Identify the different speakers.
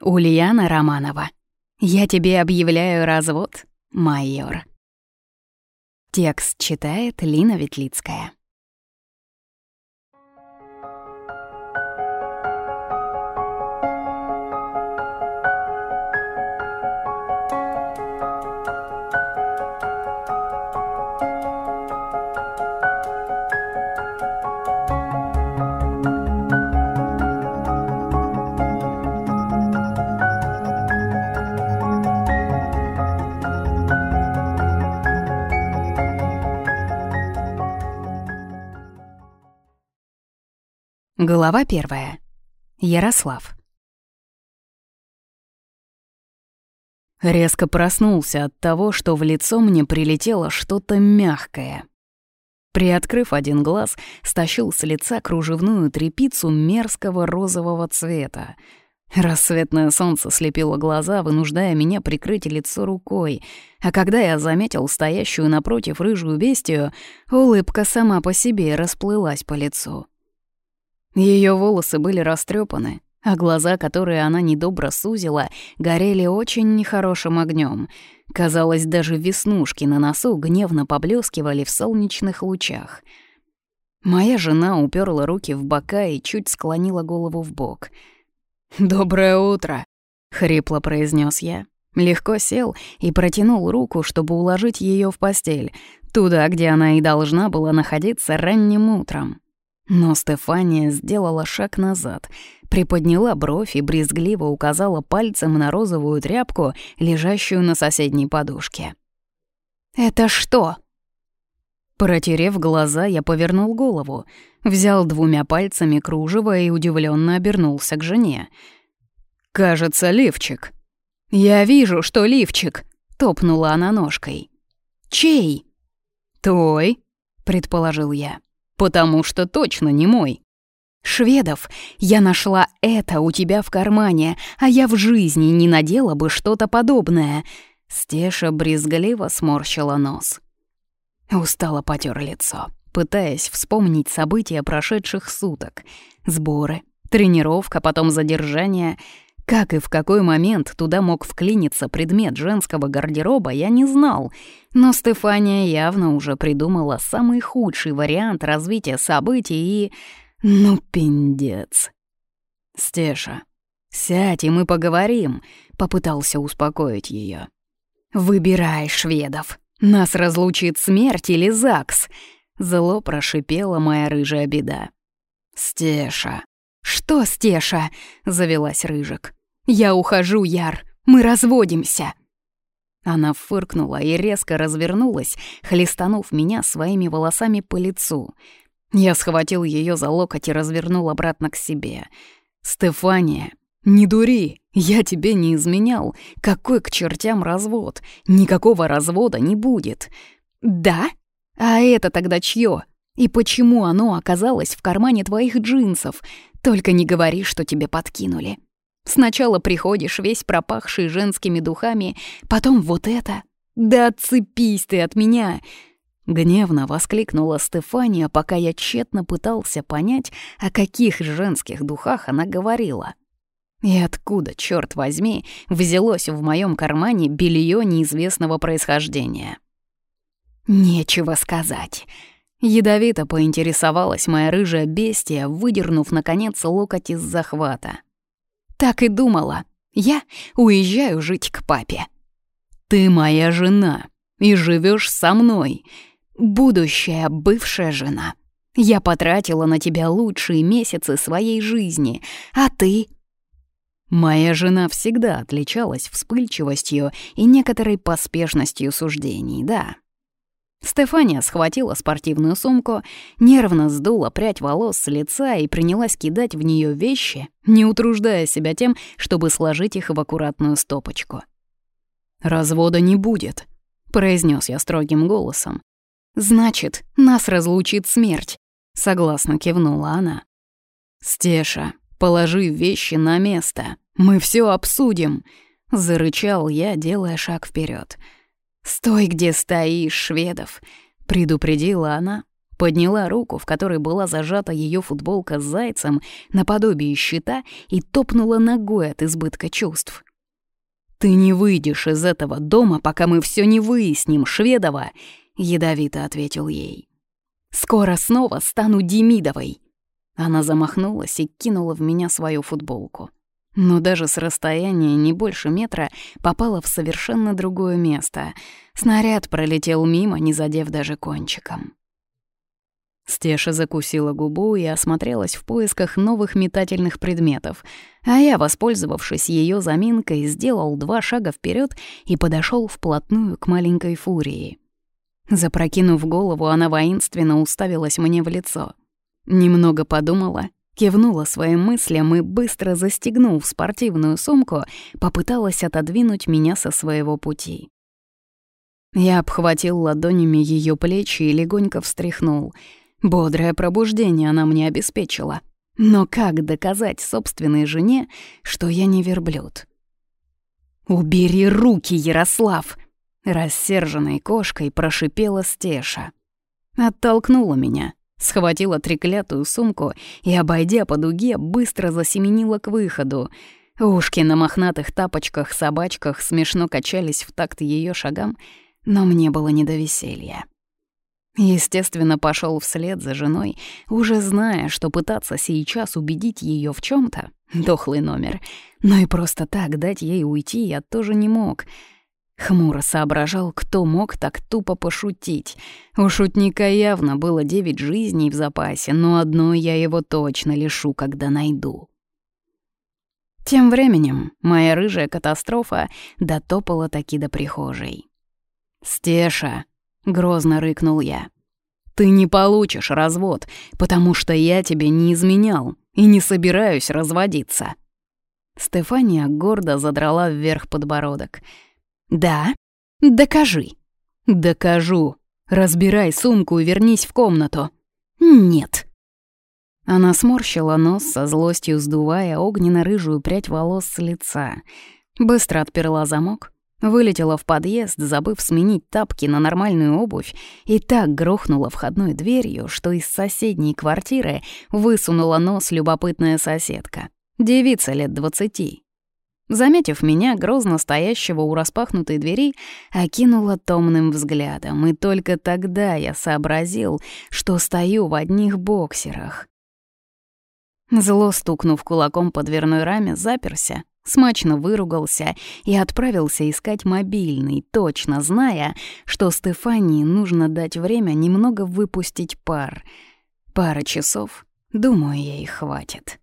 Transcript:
Speaker 1: Ульяна Романова. Я тебе объявляю развод, майор. Текст читает Лина Ветлицкая. Глава первая. Ярослав. Резко проснулся от того, что в лицо мне прилетело что-то мягкое. Приоткрыв один глаз, стащил с лица кружевную трепицу мерзкого розового цвета. Рассветное солнце слепило глаза, вынуждая меня прикрыть лицо рукой, а когда я заметил стоящую напротив рыжую бестию, улыбка сама по себе расплылась по лицу. Ее волосы были растрепаны, а глаза, которые она недобро сузила, горели очень нехорошим огнем. Казалось, даже веснушки на носу гневно поблескивали в солнечных лучах. Моя жена уперла руки в бока и чуть склонила голову в бок. «Доброе утро!» — хрипло произнес я. Легко сел и протянул руку, чтобы уложить ее в постель, туда, где она и должна была находиться ранним утром. Но Стефания сделала шаг назад, приподняла бровь и брезгливо указала пальцем на розовую тряпку, лежащую на соседней подушке. «Это что?» Протерев глаза, я повернул голову, взял двумя пальцами кружево и удивленно обернулся к жене. «Кажется, лифчик». «Я вижу, что лифчик», — топнула она ножкой. «Чей?» «Твой», — предположил я потому что точно не мой. «Шведов, я нашла это у тебя в кармане, а я в жизни не надела бы что-то подобное». Стеша брезгливо сморщила нос. Устало потер лицо, пытаясь вспомнить события прошедших суток. Сборы, тренировка, потом задержание — как и в какой момент туда мог вклиниться предмет женского гардероба, я не знал, но Стефания явно уже придумала самый худший вариант развития событий и... Ну, пиндец. «Стеша, сядь, и мы поговорим», — попытался успокоить ее. «Выбирай, шведов. Нас разлучит смерть или ЗАГС», — зло прошипела моя рыжая беда. «Стеша». «Что, Стеша?» — завелась Рыжик. «Я ухожу, Яр, мы разводимся!» Она фыркнула и резко развернулась, хлестанув меня своими волосами по лицу. Я схватил ее за локоть и развернул обратно к себе. «Стефания, не дури, я тебе не изменял. Какой к чертям развод? Никакого развода не будет». «Да? А это тогда чье? И почему оно оказалось в кармане твоих джинсов? Только не говори, что тебе подкинули». Сначала приходишь весь пропахший женскими духами, потом вот это. Да отцепись ты от меня!» Гневно воскликнула Стефания, пока я тщетно пытался понять, о каких женских духах она говорила. И откуда, черт возьми, взялось в моем кармане белье неизвестного происхождения? Нечего сказать. Ядовито поинтересовалась моя рыжая бестия, выдернув, наконец, локоть из захвата. Так и думала. Я уезжаю жить к папе. Ты моя жена и живешь со мной. Будущая бывшая жена. Я потратила на тебя лучшие месяцы своей жизни, а ты... Моя жена всегда отличалась вспыльчивостью и некоторой поспешностью суждений, да. Стефания схватила спортивную сумку, нервно сдула прядь волос с лица и принялась кидать в нее вещи, не утруждая себя тем, чтобы сложить их в аккуратную стопочку. «Развода не будет», — произнес я строгим голосом. «Значит, нас разлучит смерть», — согласно кивнула она. «Стеша, положи вещи на место, мы все обсудим», — зарычал я, делая шаг вперед. «Стой, где стоишь, шведов!» — предупредила она, подняла руку, в которой была зажата ее футболка с зайцем, наподобие щита, и топнула ногой от избытка чувств. «Ты не выйдешь из этого дома, пока мы все не выясним, Шведова!» — ядовито ответил ей. «Скоро снова стану Демидовой!» Она замахнулась и кинула в меня свою футболку. Но даже с расстояния не больше метра попала в совершенно другое место. Снаряд пролетел мимо, не задев даже кончиком. Стеша закусила губу и осмотрелась в поисках новых метательных предметов, а я, воспользовавшись ее заминкой, сделал два шага вперед и подошел вплотную к маленькой фурии. Запрокинув голову, она воинственно уставилась мне в лицо. Немного подумала, кивнула своим мыслям и, быстро застегнув спортивную сумку, попыталась отодвинуть меня со своего пути. Я обхватил ладонями ее плечи и легонько встряхнул — Бодрое пробуждение она мне обеспечила. Но как доказать собственной жене, что я не верблюд? «Убери руки, Ярослав!» Рассерженной кошкой прошипела Стеша. Оттолкнула меня, схватила треклятую сумку и, обойдя по дуге, быстро засеменила к выходу. Ушки на мохнатых тапочках-собачках смешно качались в такт ее шагам, но мне было не до веселья. Естественно, пошел вслед за женой, уже зная, что пытаться сейчас убедить ее в чем то дохлый номер. Но и просто так дать ей уйти я тоже не мог. Хмуро соображал, кто мог так тупо пошутить. У шутника явно было девять жизней в запасе, но одной я его точно лишу, когда найду. Тем временем моя рыжая катастрофа дотопала таки до прихожей. «Стеша!» Грозно рыкнул я. «Ты не получишь развод, потому что я тебе не изменял и не собираюсь разводиться». Стефания гордо задрала вверх подбородок. «Да? Докажи». «Докажу. Разбирай сумку и вернись в комнату». «Нет». Она сморщила нос со злостью, сдувая огненно-рыжую прядь волос с лица. Быстро отперла замок, Вылетела в подъезд, забыв сменить тапки на нормальную обувь, и так грохнула входной дверью, что из соседней квартиры высунула нос любопытная соседка. Девица лет двадцати. Заметив меня, грозно стоящего у распахнутой двери, окинула томным взглядом, и только тогда я сообразил, что стою в одних боксерах. Зло стукнув кулаком по дверной раме, заперся, смачно выругался и отправился искать мобильный, точно зная, что Стефании нужно дать время немного выпустить пар. Пара часов, думаю, ей хватит.